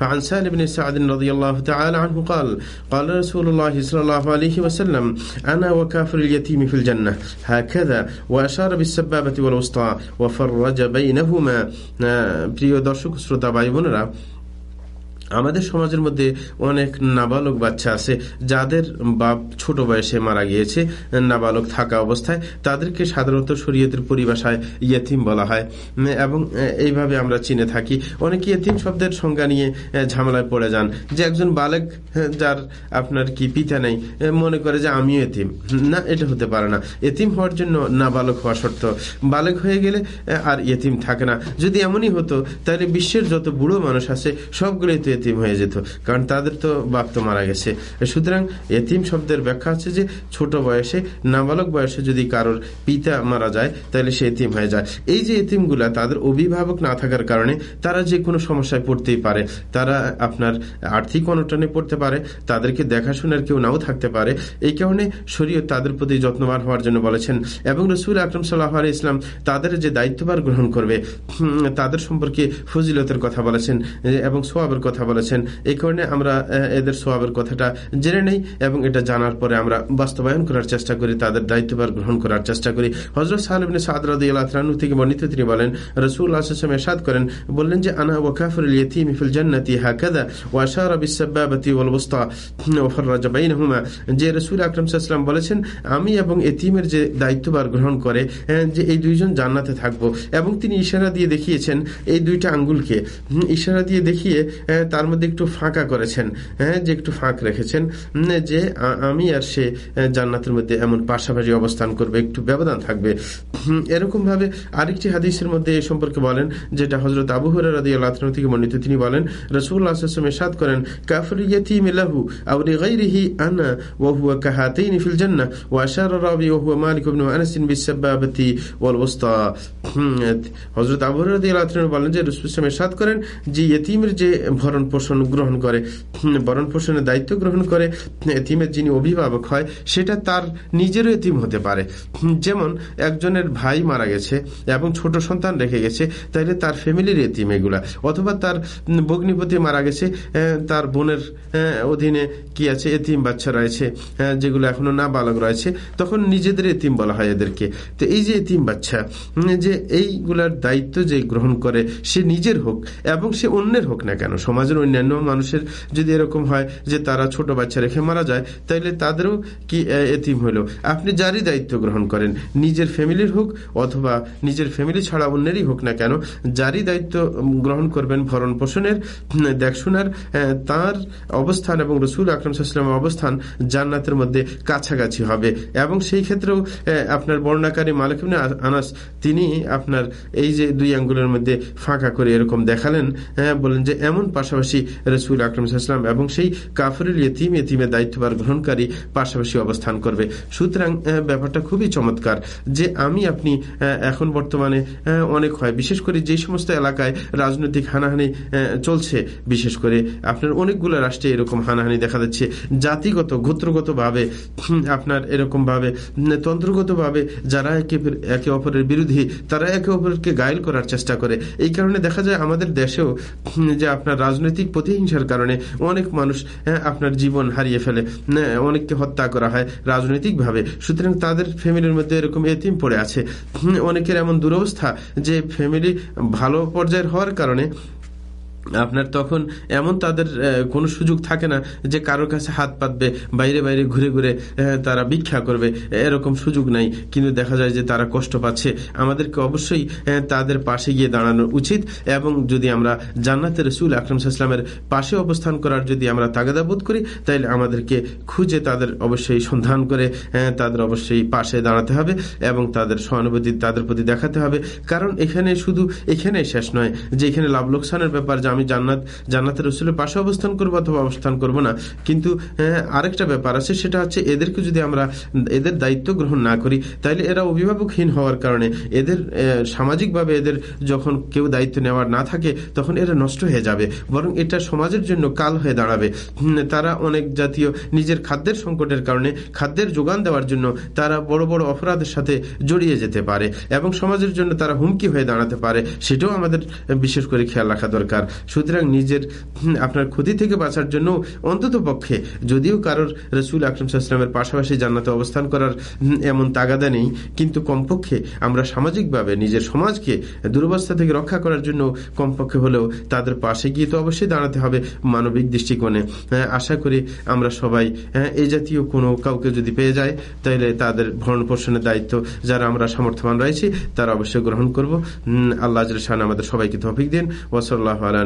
فعن سال بن سعد رضي الله تعالى عنه قال قال رسول الله صلى الله عليه وسلم أنا وكافر اليتيم في الجنة هكذا وأشار بالسبابة والوسطى وفرج بينهما প্রিয় দর্শক শ্রোতা ভাই বোনেরা আমাদের সমাজের মধ্যে অনেক নাবালক বাচ্চা আছে, যাদের বাপ ছোট বয়সে মারা গিয়েছে, নাবালক থাকা অবস্থায়, তাদেরকে সাধারণত শরীয়তের পরিভাষায় ইয়েতিম বলা হয়। এবং এইভাবে আমরা চিনে থাকি। অনেক ইয়েতিম শব্দের সংজ্ঞা নিয়ে ঝামেলায় পড়ে যান। যে একজন বালক যার আপনার কি পিতা নেই মনে করে যে আমিও এতিম না, এটা হতে পারে না। এতিম হওয়ার জন্য নাবালক হওয়া শর্ত। বালক হয়ে গেলে আর ইয়েতিম থাকে না। যদি এমনই হতো, তাহলে বিশ্বের যত বুড়ো মানুষ আছে, সবগুলোই তো এতিম হয়ে যেত, কারণ তাদের তো বাপ তো মারা গেছে। সুতরাং এতিম শব্দের ব্যাখ্যা হচ্ছে যে, ছোট বয়সে, নাবালক বয়সে যদি কারোর পিতা মারা যায়, তাহলে সে এতিম হয়ে যায়। এই যে এতিমগুলা, তাদের অভিভাবক না থাকার কারণে তারা যে কোনো সমস্যায় পড়তেই পারে। তারা আপনার আর্থিক অনটনে পড়তে পারে, তাদেরকে দেখাশোনার কেউ নাও থাকতে পারে। এই কারণে শরীয় তাদের প্রতি যত্নবান হওয়ার জন্য বলেছেন। এবং রসুল আকরম সাল্লাহ ইসলাম তাদের যে দায়িত্বভার গ্রহণ করবে তাদের সম্পর্কে ফজিলতের কথা বলেছেন, এবং সোয়াবের কথা বলেছেন। এই কারণে আমরা এদের সোয়াবের কথাটা জেনে নেই এবং এটা জানার পরে আমরা বাস্তবায়ন করার চেষ্টা করি, তাদের দায়িত্বভার গ্রহণ করার চেষ্টা করি। হজরত সাহেবিন সাদরাদু থেকে বর্ণিত তিনি বলেন, রসুল আসলাম এরশাদ করেন, বললেন যে, আনা ওয়াকাফুল ইয়তিম ফিল জান্নাতি হাকাদা ওয়াশারা বিসাব্বাবাতি ওয়াল ওয়াসতা ওয়াফাররাজা বাইনহুমা। যে রসুল আকরাম সাল্লাম বলেছেন, আমি এবং এতিমের যে দায়িত্বভার গ্রহণ করে যে এই দুইজন জান্নাতে থাকব। এবং তিনি ইশারা দিয়ে দেখিয়েছেন, এই দুইটা আঙ্গুলকে। ইশারা দিয়ে দেখিয়ে তার মধ্যে একটু ফাঁকা করেছেন হ্যাঁ যে একটু ফাঁক রেখেছেন যে আমি আর সে জান্নাতের মধ্যে এমন পাশাপাশি অবস্থান করবে, একটু ব্যবধান থাকবে। এরকম ভাবে আরেকটি হাদিসের মধ্যে এ সম্পর্কে বলেন, যেটা হজরত আবু হরাদি আল্লাহ থেকে বর্ণিত, তিনি বলেন রসুল্লাহ সাদ করেন আনা মালিক বলেন যে করেন যে ভরণ পোষণ গ্রহণ করে। ভরণ পোষণের দায়িত্ব গ্রহণ করে এতিমের যিনি অভিভাবক হয়, সেটা তার নিজেরও এতিম হতে পারে। যেমন একজনের ভাই মারা গেছে এবং ছোট সন্তান রেখে গেছে, তাইলে তার ফ্যামিলির এতিম এগুলা। অথবা তার বগ্নিপতি মারা গেছে তার বোনের অধীনে কি আছে, এতিম বাচ্চা রয়েছে যেগুলো এখনও না বালক রয়েছে, তখন নিজেদের এতিম বলা হয় এদেরকে। তো এই যে এতিম বাচ্চা যে এইগুলার দায়িত্ব যে গ্রহণ করে, সে নিজের হোক এবং সে অন্যের হোক না কেন, সমাজের অন্যান্য মানুষের যদি এরকম হয় যে তারা ছোট বাচ্চা রেখে মারা যায়, তাইলে তাদেরও কি এতিম হইল? আপনি যারই দায়িত্ব গ্রহণ করেন, নিজের ফ্যামিলির হোক অথবা নিজের ফ্যামিলি ছাড়া অন্যেরই হোক না কেন, যারই দায়িত্ব গ্রহণ করবেন ভরণ পোষণের দেখশোনার তার অবস্থান এবং রসুল আকরম অবস্থান জান্নাতের মধ্যে কাছাকাছি হবে। এবং সেই ক্ষেত্রেও আপনার বর্ণাকারী মালিক আনাস, তিনি আপনার এই যে দুই আঙ্গুলের মধ্যে ফাঁকা করে এরকম দেখালেন বলেন যে এমন পাশাপাশি রসুল আকরম সাল্লাম এবং সেই কাফরুল ইতিম ইতিমের দায়িত্বভার গ্রহণকারী পাশাপাশি অবস্থান করবে। সুতরাং ব্যাপারটা খুবই চমৎকার যে আমি, আপনি এখন বর্তমানে অনেক হয়। বিশেষ করে যে সমস্ত এলাকায় রাজনৈতিক হানাহানি চলছে, বিশেষ করে আপনার অনেকগুলো রাষ্ট্রে এরকম হানাহানি দেখা যাচ্ছে। জাতিগত, গোত্রগতভাবে আপনার এরকমভাবে তন্ত্রগতভাবে যারা একে একে অপরের বিরোধী, তারা একে অপরকে গায়েল করার চেষ্টা করে। এই কারণে দেখা যায় আমাদের দেশেও যে আপনার রাজনৈতিক প্রতিহিংসার কারণে অনেক মানুষ আপনার জীবন হারিয়ে ফেলে। অনেককে হত্যা করা হয় রাজনৈতিকভাবে। সুতরাং তাদের ফ্যামিলির মধ্যে এরকম এতিম পড়ে আছে। অনেকের এমন দুরবস্থা যে ফ্যামিলি ভালো পর্যায়ের হওয়ার কারণে আপনার তখন এমন তাদের কোনো সুযোগ থাকে না যে কারোর কাছে হাত পাতবে, বাইরে বাইরে ঘুরে ঘুরে তারা ভিক্ষা করবে। এরকম সুযোগ নাই। কিন্তু দেখা যায় যে তারা কষ্ট পাচ্ছে। আমাদেরকে অবশ্যই তাদের পাশে গিয়ে দাঁড়ানো উচিত এবং যদি আমরা জান্নাতের রসুল আকরম সাল্লামের পাশে অবস্থান করার যদি আমরা তাগাদা বোধ করি তাহলে আমাদেরকে খুঁজে তাদের অবশ্যই সন্ধান করে তাদের অবশ্যই পাশে দাঁড়াতে হবে এবং তাদের সহানুভূতি তাদের প্রতি দেখাতে হবে। কারণ এখানে শুধু এখানে শেষ নয় যে এখানে লাভ লোকসানের ব্যাপার আমি জান্নাত জান্নাতের রসুলের পাশে অবস্থান করব অথবা অবস্থান করব না। কিন্তু হ্যাঁ, আরেকটা ব্যাপার আছে সেটা হচ্ছে এদেরকে যদি আমরা এদের দায়িত্ব গ্রহণ না করি তাহলে এরা অভিভাবকহীন হওয়ার কারণে এদের সামাজিকভাবে এদের যখন কেউ দায়িত্ব নেওয়ার না থাকে তখন এরা নষ্ট হয়ে যাবে। বরং এটা সমাজের জন্য কাল হয়ে দাঁড়াবে। তারা অনেক জাতীয় নিজের খাদ্যের সংকটের কারণে খাদ্যের যোগান দেওয়ার জন্য তারা বড় বড় অপরাধের সাথে জড়িয়ে যেতে পারে এবং সমাজের জন্য তারা হুমকি হয়ে দাঁড়াতে পারে। সেটাও আমাদের বিশেষ করে খেয়াল রাখা দরকার। সুতরাং নিজের আপনার ক্ষতি থেকে বাঁচার জন্য অন্তত পক্ষে যদিও কারোর রসুল আকরম সাহসালামের পাশাপাশি জান্নাতে অবস্থান করার এমন তাগাদা নেই কিন্তু কমপক্ষে আমরা সামাজিকভাবে নিজের সমাজকে দুরবস্থা থেকে রক্ষা করার জন্য কমপক্ষে হলেও তাদের পাশে গিয়ে তো অবশ্যই দাঁড়াতে হবে মানবিক দৃষ্টিকোণে। হ্যাঁ, আশা করি আমরা সবাই হ্যাঁ, এই জাতীয় কোনো কাউকে যদি পেয়ে যায় তাহলে তাদের ভরণ পোষণের দায়িত্ব যারা আমরা সামর্থ্যবান রয়েছি তারা অবশ্যই গ্রহণ করব। আল্লাহ আমাদের সবাইকে তফিক দিন। ওসল্লাহ আলা